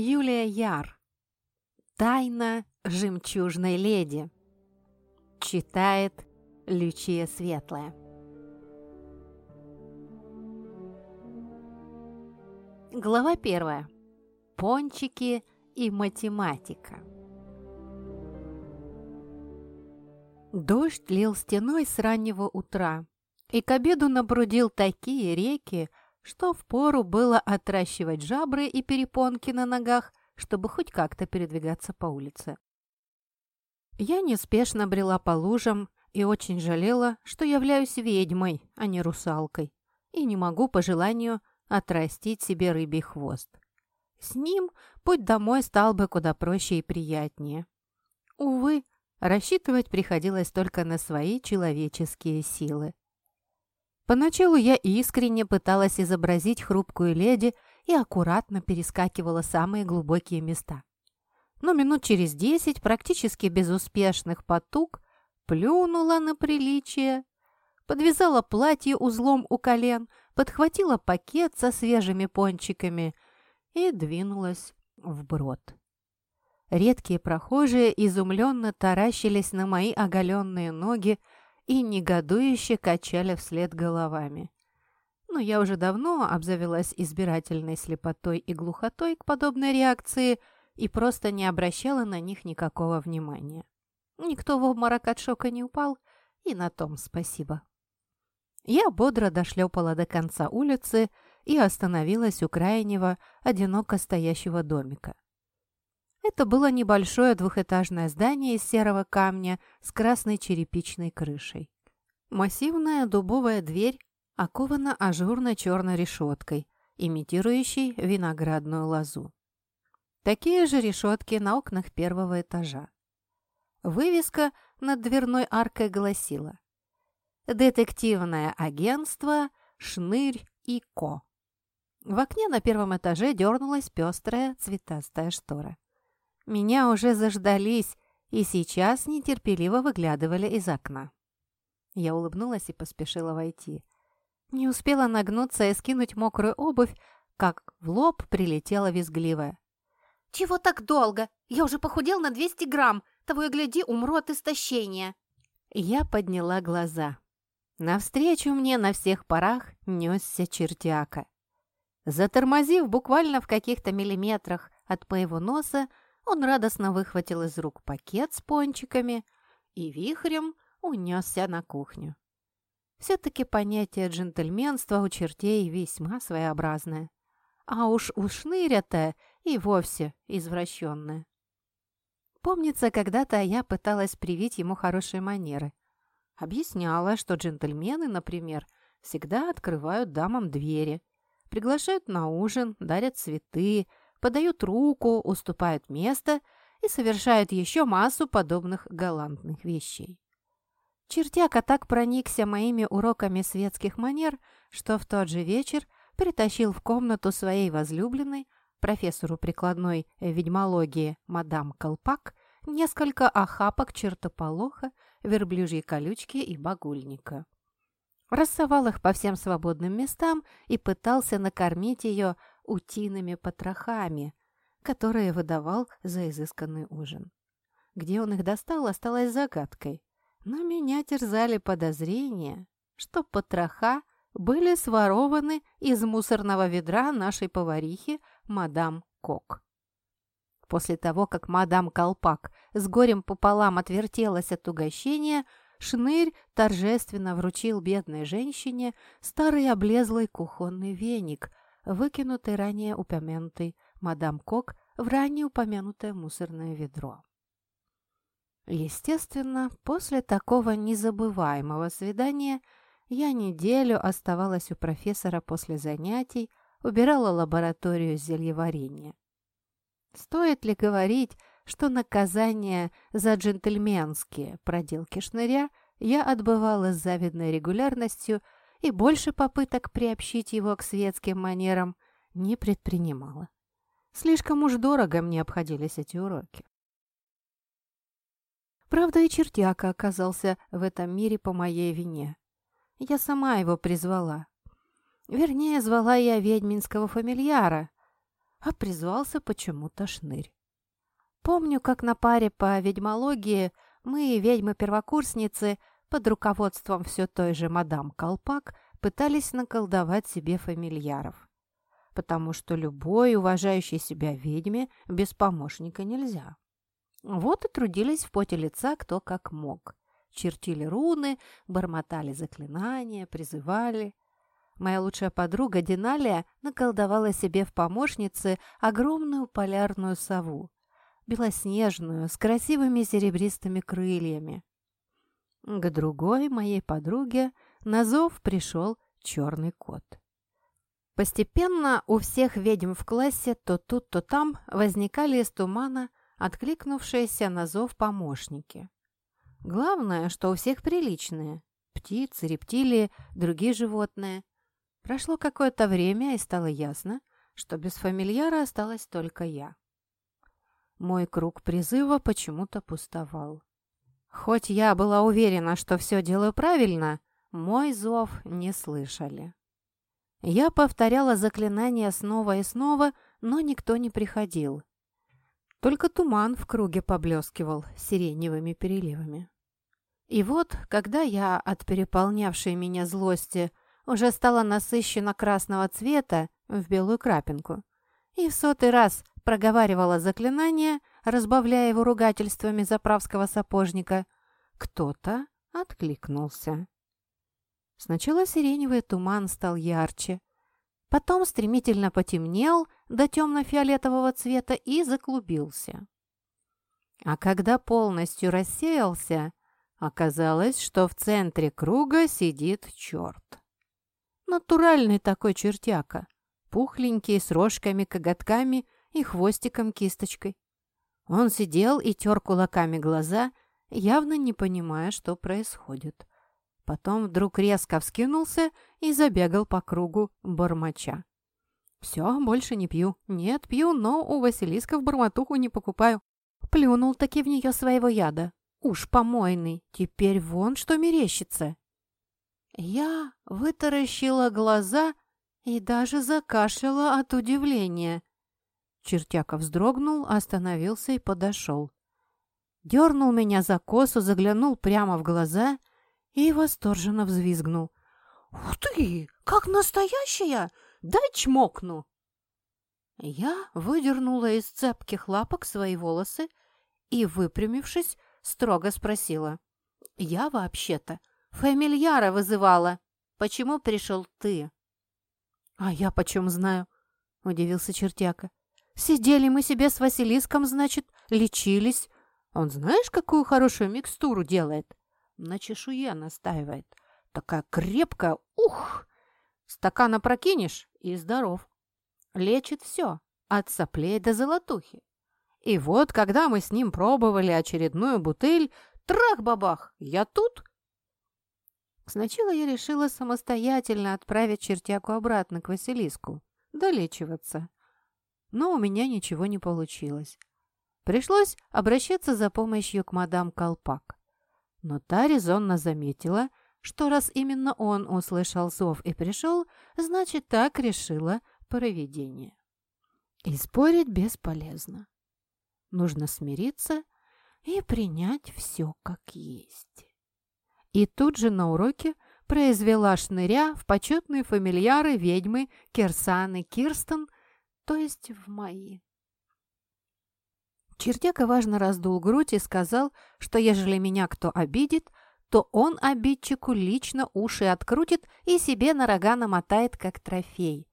Юлия Яр. Тайна жемчужной леди. Читает Лючия Светлая. Глава первая. Пончики и математика. Дождь лил стеной с раннего утра, и к обеду набрудил такие реки, что впору было отращивать жабры и перепонки на ногах, чтобы хоть как-то передвигаться по улице. Я неспешно брела по лужам и очень жалела, что являюсь ведьмой, а не русалкой, и не могу по желанию отрастить себе рыбий хвост. С ним путь домой стал бы куда проще и приятнее. Увы, рассчитывать приходилось только на свои человеческие силы. Поначалу я искренне пыталась изобразить хрупкую леди и аккуратно перескакивала самые глубокие места. Но минут через десять практически безуспешных потуг плюнула на приличие, подвязала платье узлом у колен, подхватила пакет со свежими пончиками и двинулась вброд. Редкие прохожие изумленно таращились на мои оголенные ноги, и негодующе качали вслед головами. Но я уже давно обзавелась избирательной слепотой и глухотой к подобной реакции и просто не обращала на них никакого внимания. Никто в обморок от шока не упал, и на том спасибо. Я бодро дошлепала до конца улицы и остановилась у крайнего, одиноко стоящего домика. Это было небольшое двухэтажное здание из серого камня с красной черепичной крышей. Массивная дубовая дверь окована ажурной черной решеткой, имитирующей виноградную лозу. Такие же решетки на окнах первого этажа. Вывеска над дверной аркой гласила «Детективное агентство Шнырь и Ко». В окне на первом этаже дернулась пестрая цветастая штора. Меня уже заждались и сейчас нетерпеливо выглядывали из окна. Я улыбнулась и поспешила войти. Не успела нагнуться и скинуть мокрую обувь, как в лоб прилетела визгливая. «Чего так долго? Я уже похудел на 200 грамм. Того и гляди, умру от истощения». Я подняла глаза. Навстречу мне на всех парах несся чертяка. Затормозив буквально в каких-то миллиметрах от моего носа, он радостно выхватил из рук пакет с пончиками и вихрем унесся на кухню. Все-таки понятие джентльменства у чертей весьма своеобразное. А уж у шныря-то и вовсе извращенное. Помнится, когда-то я пыталась привить ему хорошие манеры. Объясняла, что джентльмены, например, всегда открывают дамам двери, приглашают на ужин, дарят цветы, подают руку, уступают место и совершают еще массу подобных галантных вещей. Чертяка так проникся моими уроками светских манер, что в тот же вечер притащил в комнату своей возлюбленной, профессору прикладной ведьмологии мадам Колпак, несколько охапок чертополоха, верблюжьей колючки и багульника. Рассовал их по всем свободным местам и пытался накормить ее утиными потрохами, которые выдавал за изысканный ужин. Где он их достал, осталось загадкой. Но меня терзали подозрения, что потроха были сворованы из мусорного ведра нашей поварихи мадам Кок. После того, как мадам Колпак с горем пополам отвертелась от угощения, Шнырь торжественно вручил бедной женщине старый облезлый кухонный веник, выкинутый ранее упомянутый мадам Кок в ранее упомянутое мусорное ведро. Естественно, после такого незабываемого свидания я неделю оставалась у профессора после занятий, убирала лабораторию зельеварения. Стоит ли говорить, что наказание за джентльменские проделки шныря я отбывала с завидной регулярностью и больше попыток приобщить его к светским манерам не предпринимала. Слишком уж дорого мне обходились эти уроки. Правда, и чертяка оказался в этом мире по моей вине. Я сама его призвала. Вернее, звала я ведьминского фамильяра. а призвался почему-то шнырь. Помню, как на паре по ведьмологии мы, ведьмы-первокурсницы, под руководством все той же мадам Колпак, пытались наколдовать себе фамильяров. Потому что любой уважающей себя ведьме без помощника нельзя. Вот и трудились в поте лица кто как мог. Чертили руны, бормотали заклинания, призывали. Моя лучшая подруга Диналия наколдовала себе в помощнице огромную полярную сову, белоснежную, с красивыми серебристыми крыльями. К другой моей подруге на зов пришел черный кот. Постепенно у всех ведьм в классе то тут, то там возникали из тумана откликнувшиеся на зов помощники. Главное, что у всех приличные. Птицы, рептилии, другие животные. Прошло какое-то время, и стало ясно, что без фамильяра осталась только я. Мой круг призыва почему-то пустовал. Хоть я была уверена, что все делаю правильно, мой зов не слышали. Я повторяла заклинания снова и снова, но никто не приходил. Только туман в круге поблескивал сиреневыми переливами. И вот, когда я от переполнявшей меня злости уже стала насыщена красного цвета в белую крапинку, и в сотый раз проговаривала заклинание, разбавляя его ругательствами заправского сапожника, кто-то откликнулся. Сначала сиреневый туман стал ярче, потом стремительно потемнел до темно-фиолетового цвета и заклубился. А когда полностью рассеялся, оказалось, что в центре круга сидит черт. Натуральный такой чертяка, пухленький, с рожками, коготками и хвостиком-кисточкой. Он сидел и тер кулаками глаза, явно не понимая, что происходит. Потом вдруг резко вскинулся и забегал по кругу бормоча. «Все, больше не пью. Нет, пью, но у Василиска в бормотуху не покупаю. Плюнул таки в нее своего яда. Уж помойный. Теперь вон что мерещится». Я вытаращила глаза и даже закашляла от удивления. Чертяка вздрогнул, остановился и подошел. Дернул меня за косу, заглянул прямо в глаза и восторженно взвизгнул. «Ух ты! Как настоящая! Дай чмокну!» Я выдернула из цепких лапок свои волосы и, выпрямившись, строго спросила. «Я вообще-то фамильяра вызывала. Почему пришел ты?» «А я почем знаю?» — удивился чертяка. «Сидели мы себе с Василиском, значит, лечились. Он знаешь, какую хорошую микстуру делает? На чешуе настаивает. Такая крепкая, ух! Стакан опрокинешь и здоров. Лечит все, от соплей до золотухи. И вот, когда мы с ним пробовали очередную бутыль, трах-бабах, я тут. Сначала я решила самостоятельно отправить чертяку обратно к Василиску, долечиваться. Но у меня ничего не получилось. Пришлось обращаться за помощью к мадам Колпак. Но та резонно заметила, что раз именно он услышал зов и пришел, значит, так решила провидение. И спорить бесполезно. Нужно смириться и принять все как есть. И тут же на уроке произвела шныря в почетные фамильяры ведьмы Кирсаны Кирстен, то есть в мои. Чертяка важно раздул грудь и сказал, что ежели меня кто обидит, то он обидчику лично уши открутит и себе на рога намотает, как трофей.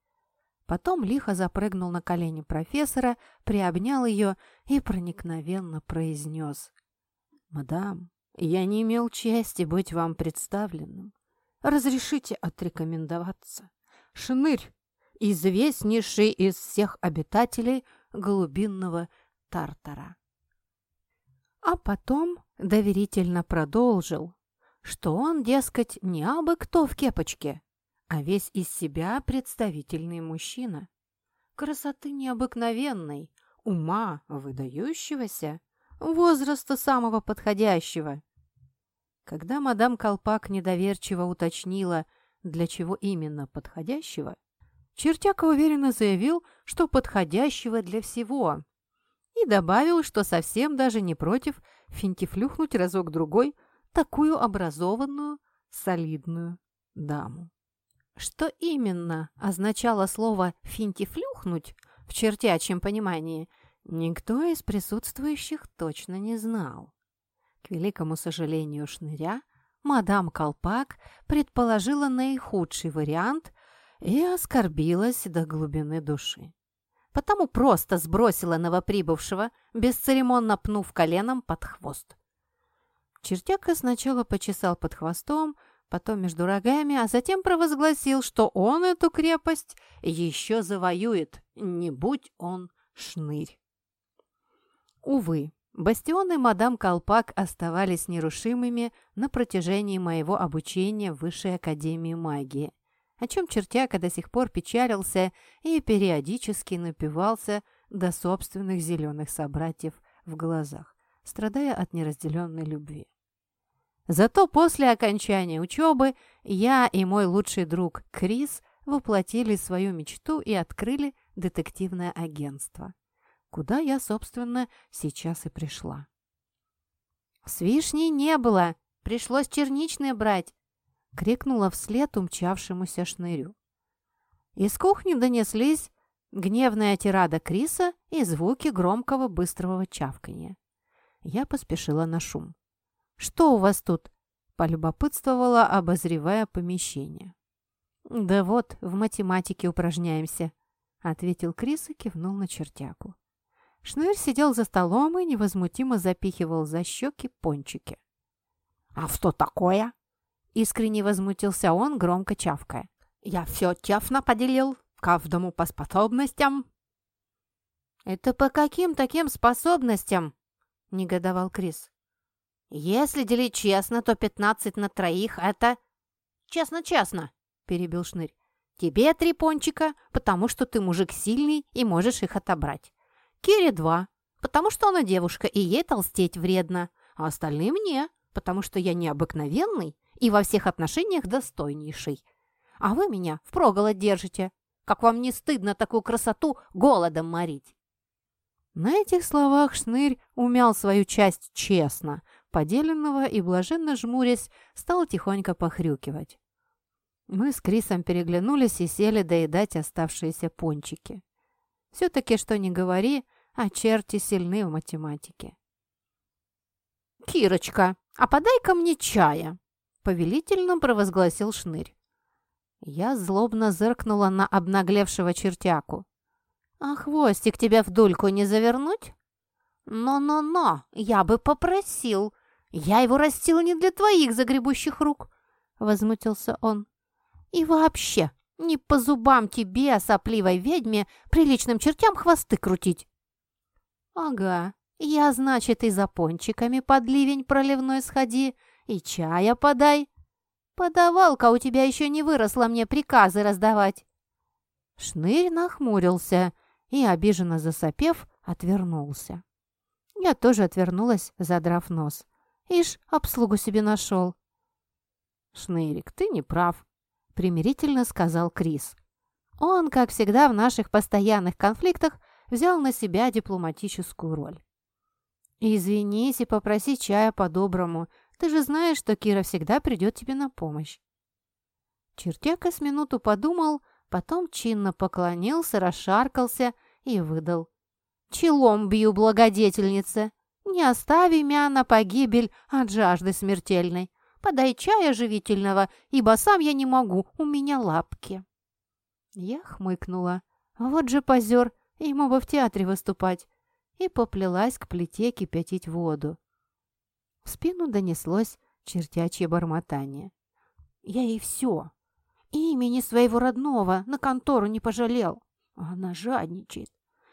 Потом лихо запрыгнул на колени профессора, приобнял ее и проникновенно произнес. «Мадам, я не имел чести быть вам представленным. Разрешите отрекомендоваться. Шнырь, известнейший из всех обитателей глубинного Тартара. А потом доверительно продолжил, что он, дескать, не абы кто в кепочке, а весь из себя представительный мужчина. Красоты необыкновенной, ума выдающегося, возраста самого подходящего. Когда мадам Колпак недоверчиво уточнила, для чего именно подходящего, Чертяка уверенно заявил, что подходящего для всего, и добавил, что совсем даже не против финтифлюхнуть разок-другой такую образованную, солидную даму. Что именно означало слово «финтифлюхнуть» в чертячьем понимании, никто из присутствующих точно не знал. К великому сожалению шныря, мадам Колпак предположила наихудший вариант и оскорбилась до глубины души. Потому просто сбросила новоприбывшего, бесцеремонно пнув коленом под хвост. Чертяка сначала почесал под хвостом, потом между рогами, а затем провозгласил, что он эту крепость еще завоюет, не будь он шнырь. Увы, бастионы мадам Колпак оставались нерушимыми на протяжении моего обучения в Высшей Академии Магии, о чем чертяка до сих пор печалился и периодически напивался до собственных зеленых собратьев в глазах, страдая от неразделенной любви. Зато после окончания учебы я и мой лучший друг Крис воплотили свою мечту и открыли детективное агентство, куда я, собственно, сейчас и пришла. «С вишней не было, пришлось черничные брать!» — крикнула вслед умчавшемуся шнырю. Из кухни донеслись гневная тирада Криса и звуки громкого быстрого чавканья. Я поспешила на шум. «Что у вас тут?» – полюбопытствовала, обозревая помещение. «Да вот, в математике упражняемся», – ответил Крис и кивнул на чертяку. Шнырь сидел за столом и невозмутимо запихивал за щеки пончики. «А что такое?» – искренне возмутился он, громко чавкая. «Я все тефно поделил, каждому по способностям». «Это по каким таким способностям?» – негодовал Крис. «Если делить честно, то пятнадцать на троих — это...» «Честно-честно», — перебил Шнырь. «Тебе три пончика, потому что ты мужик сильный и можешь их отобрать. Кире два, потому что она девушка и ей толстеть вредно, а остальные мне, потому что я необыкновенный и во всех отношениях достойнейший. А вы меня впроголод держите. Как вам не стыдно такую красоту голодом морить?» На этих словах Шнырь умял свою часть честно — поделенного и, блаженно жмурясь, стал тихонько похрюкивать. Мы с Крисом переглянулись и сели доедать оставшиеся пончики. Все-таки, что не говори, а черти сильны в математике. «Кирочка, а подай-ка мне чая!» — повелительно провозгласил Шнырь. Я злобно зыркнула на обнаглевшего чертяку. «А хвостик тебя в дульку не завернуть?» «Но-но-но, я бы попросил!» «Я его растил не для твоих загребущих рук!» — возмутился он. «И вообще, не по зубам тебе, сопливой ведьме, приличным чертям хвосты крутить!» «Ага, я, значит, и за пончиками под ливень проливной сходи, и чая подай. Подавалка у тебя еще не выросла мне приказы раздавать!» Шнырь нахмурился и, обиженно засопев, отвернулся. Я тоже отвернулась, задрав нос. Ишь, обслугу себе нашел. «Шнырик, ты не прав», — примирительно сказал Крис. Он, как всегда в наших постоянных конфликтах, взял на себя дипломатическую роль. «Извинись и попроси чая по-доброму. Ты же знаешь, что Кира всегда придет тебе на помощь». Чертяка с минуту подумал, потом чинно поклонился, расшаркался и выдал. «Челом бью, благодетельница!» Не остави мя на погибель от жажды смертельной. Подай чая живительного, ибо сам я не могу, у меня лапки». Я хмыкнула. Вот же позер, ему бы в театре выступать. И поплелась к плите кипятить воду. В спину донеслось чертячье бормотание. Я ей все. Имени своего родного на контору не пожалел. Она жадничает.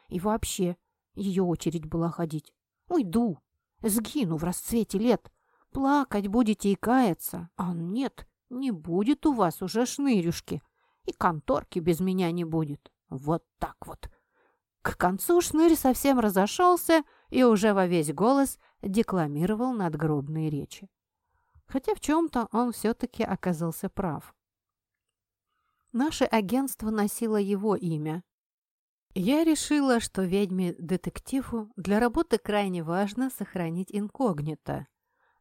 И вообще, ее очередь была ходить. Уйду, сгину в расцвете лет. Плакать будете и каяться. А нет, не будет у вас уже шнырюшки. И конторки без меня не будет. Вот так вот. К концу шнырь совсем разошелся и уже во весь голос декламировал надгробные речи. Хотя в чем-то он все-таки оказался прав. Наше агентство носило его имя. Я решила, что ведьме-детективу для работы крайне важно сохранить инкогнито.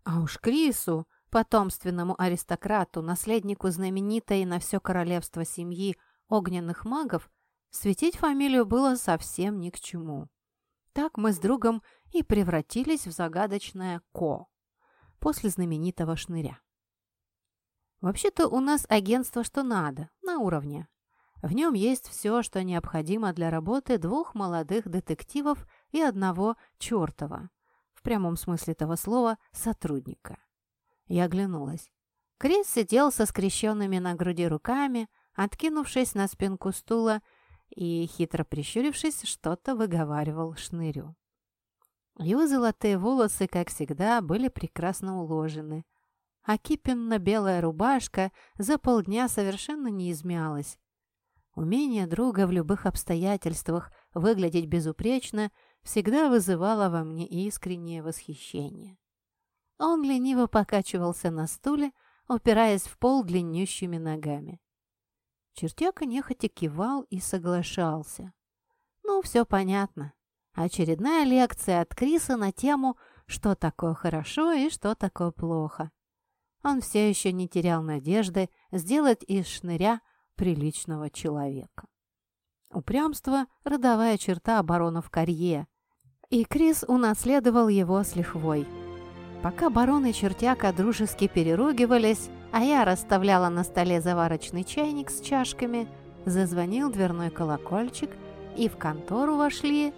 А уж Крису, потомственному аристократу, наследнику знаменитой на все королевство семьи огненных магов, светить фамилию было совсем ни к чему. Так мы с другом и превратились в загадочное Ко после знаменитого шныря. Вообще-то у нас агентство что надо, на уровне. В нем есть все, что необходимо для работы двух молодых детективов и одного чертова, в прямом смысле этого слова, сотрудника. Я оглянулась. Крис сидел со скрещенными на груди руками, откинувшись на спинку стула и, хитро прищурившись, что-то выговаривал шнырю. Его золотые волосы, как всегда, были прекрасно уложены, а кипенно-белая рубашка за полдня совершенно не измялась. Умение друга в любых обстоятельствах выглядеть безупречно всегда вызывало во мне искреннее восхищение. Он лениво покачивался на стуле, упираясь в пол длиннющими ногами. Чертяка нехотя кивал и соглашался. Ну, все понятно. Очередная лекция от Криса на тему «Что такое хорошо и что такое плохо». Он все еще не терял надежды сделать из шныря приличного человека. Упрямство – родовая черта оборона в карье, и Крис унаследовал его с лихвой. Пока барон и чертяка дружески переругивались, а я расставляла на столе заварочный чайник с чашками, зазвонил дверной колокольчик, и в контору вошли